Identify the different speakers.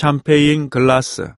Speaker 1: 샴페인 글라스.